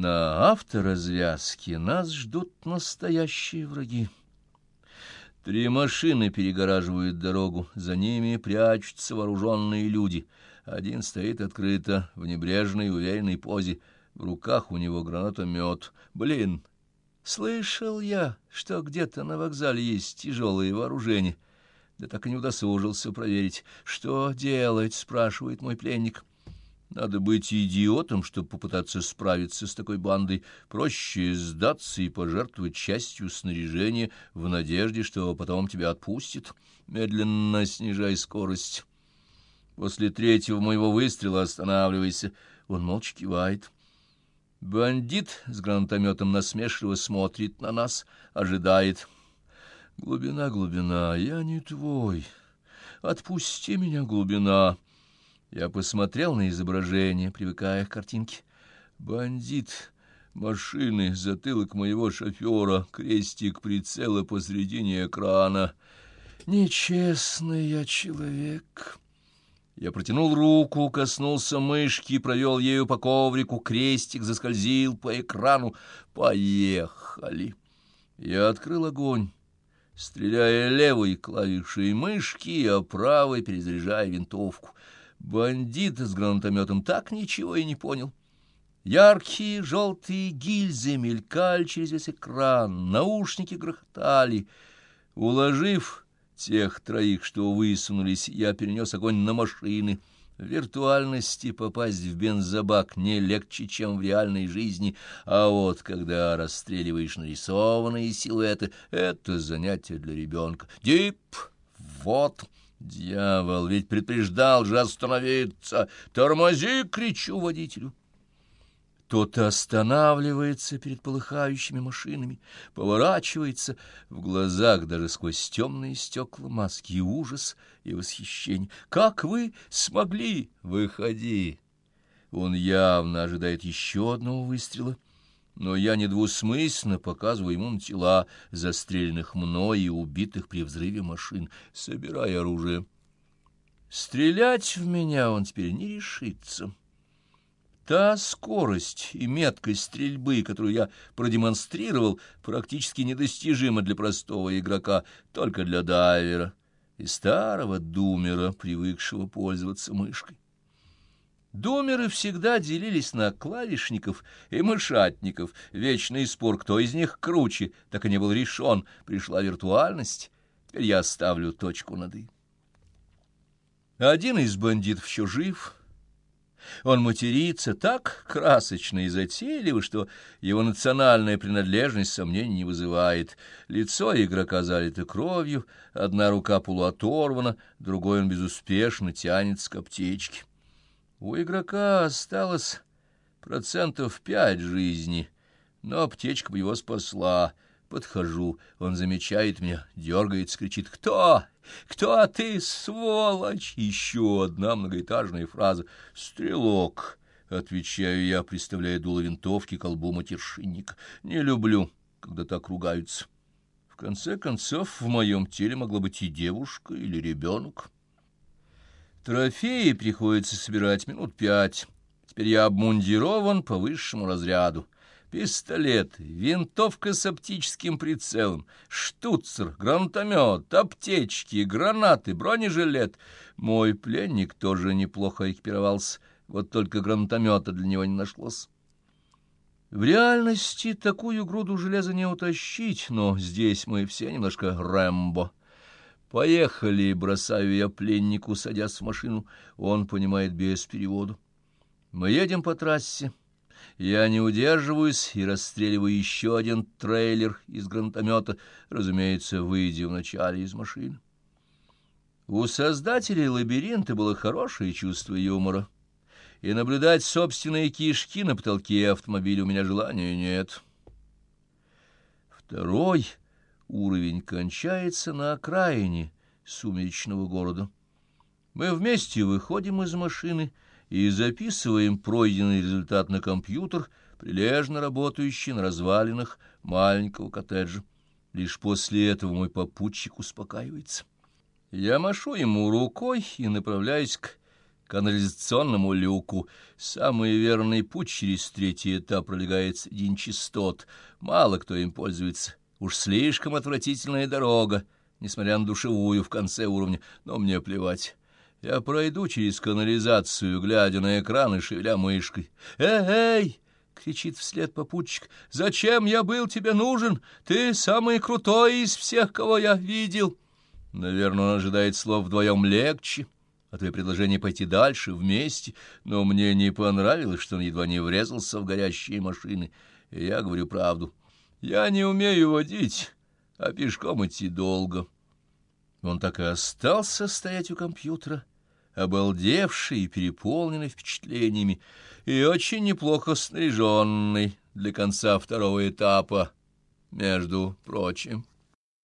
На авторазвязке нас ждут настоящие враги. Три машины перегораживают дорогу, за ними прячутся вооруженные люди. Один стоит открыто, в небрежной, уверенной позе. В руках у него гранатомет. Блин, слышал я, что где-то на вокзале есть тяжелое вооружение. Да так и не удосужился проверить. Что делать, спрашивает мой пленник. Надо быть идиотом, чтобы попытаться справиться с такой бандой. Проще сдаться и пожертвовать частью снаряжения в надежде, что потом тебя отпустят. Медленно снижай скорость. После третьего моего выстрела останавливайся. Он молча кивает. Бандит с гранатометом насмешливо смотрит на нас, ожидает. Глубина, глубина, я не твой. Отпусти меня, глубина. Я посмотрел на изображение, привыкая к картинке. Бандит, машины, затылок моего шофера, крестик прицела посредине экрана. Нечестный я человек. Я протянул руку, коснулся мышки, провел ею по коврику, крестик заскользил по экрану. Поехали. Я открыл огонь, стреляя левой клавишей мышки, а правой перезаряжая винтовку. Бандит с гранатометом так ничего и не понял. Яркие желтые гильзы мелькали через весь экран, наушники грохотали. Уложив тех троих, что высунулись, я перенес огонь на машины. В виртуальности попасть в бензобак не легче, чем в реальной жизни, а вот когда расстреливаешь нарисованные силуэты, это занятие для ребенка. Дип, вот... Дьявол, ведь предупреждал же остановиться. Тормози, кричу водителю. Тот останавливается перед полыхающими машинами, поворачивается, в глазах даже сквозь темные стекла маски и ужас, и восхищение. «Как вы смогли? Выходи!» Он явно ожидает еще одного выстрела но я недвусмысленно показываю ему на тела, застреленных мной и убитых при взрыве машин, собирая оружие. Стрелять в меня он теперь не решится. Та скорость и меткость стрельбы, которую я продемонстрировал, практически недостижима для простого игрока, только для дайвера и старого думера, привыкшего пользоваться мышкой. Думеры всегда делились на клавишников и мышатников. Вечный спор, кто из них круче, так и не был решен. Пришла виртуальность. Теперь я ставлю точку над «и». Один из бандитов еще жив. Он матерится так красочно и затейливо, что его национальная принадлежность сомнений не вызывает. Лицо игрока залито кровью, одна рука полуоторвана, другой он безуспешно тянется к аптечке. У игрока осталось процентов пять жизни, но аптечка его спасла. Подхожу, он замечает меня, дергается, кричит «Кто? Кто ты, сволочь?» Еще одна многоэтажная фраза «Стрелок», — отвечаю я, представляя дуло винтовки к колбу матершинника. «Не люблю, когда так ругаются. В конце концов, в моем теле могла быть и девушка, или ребенок». Трофеи приходится собирать минут пять. Теперь я обмундирован по высшему разряду. Пистолет, винтовка с оптическим прицелом, штуцер, гранатомет, аптечки, гранаты, бронежилет. Мой пленник тоже неплохо экипировался, вот только гранатомета для него не нашлось. В реальности такую груду железа не утащить, но здесь мы все немножко Рэмбо. «Поехали!» — бросаю я пленнику, садясь в машину. Он понимает без перевода. Мы едем по трассе. Я не удерживаюсь и расстреливаю еще один трейлер из гранатомета, разумеется, выйдя вначале из машины. У создателей лабиринта было хорошее чувство юмора, и наблюдать собственные кишки на потолке автомобиля у меня желания нет. Второй уровень кончается на окраине сумеречного города. Мы вместе выходим из машины и записываем пройденный результат на компьютер, прилежно работающий на развалинах маленького коттеджа. Лишь после этого мой попутчик успокаивается. Я машу ему рукой и направляюсь к канализационному люку. Самый верный путь через третий этап пролегает среди нечистот. Мало кто им пользуется. Уж слишком отвратительная дорога, несмотря на душевую в конце уровня, но мне плевать. Я пройду через канализацию, глядя на экран и шевеля мышкой. «Эй!» — кричит вслед попутчик. «Зачем я был тебе нужен? Ты самый крутой из всех, кого я видел!» Наверное, он ожидает слов вдвоем легче, а твое предложение пойти дальше, вместе, но мне не понравилось, что он едва не врезался в горящие машины, и я говорю правду. Я не умею водить, а пешком идти долго. Он так и остался стоять у компьютера, обалдевший и переполненный впечатлениями, и очень неплохо снаряженный для конца второго этапа, между прочим.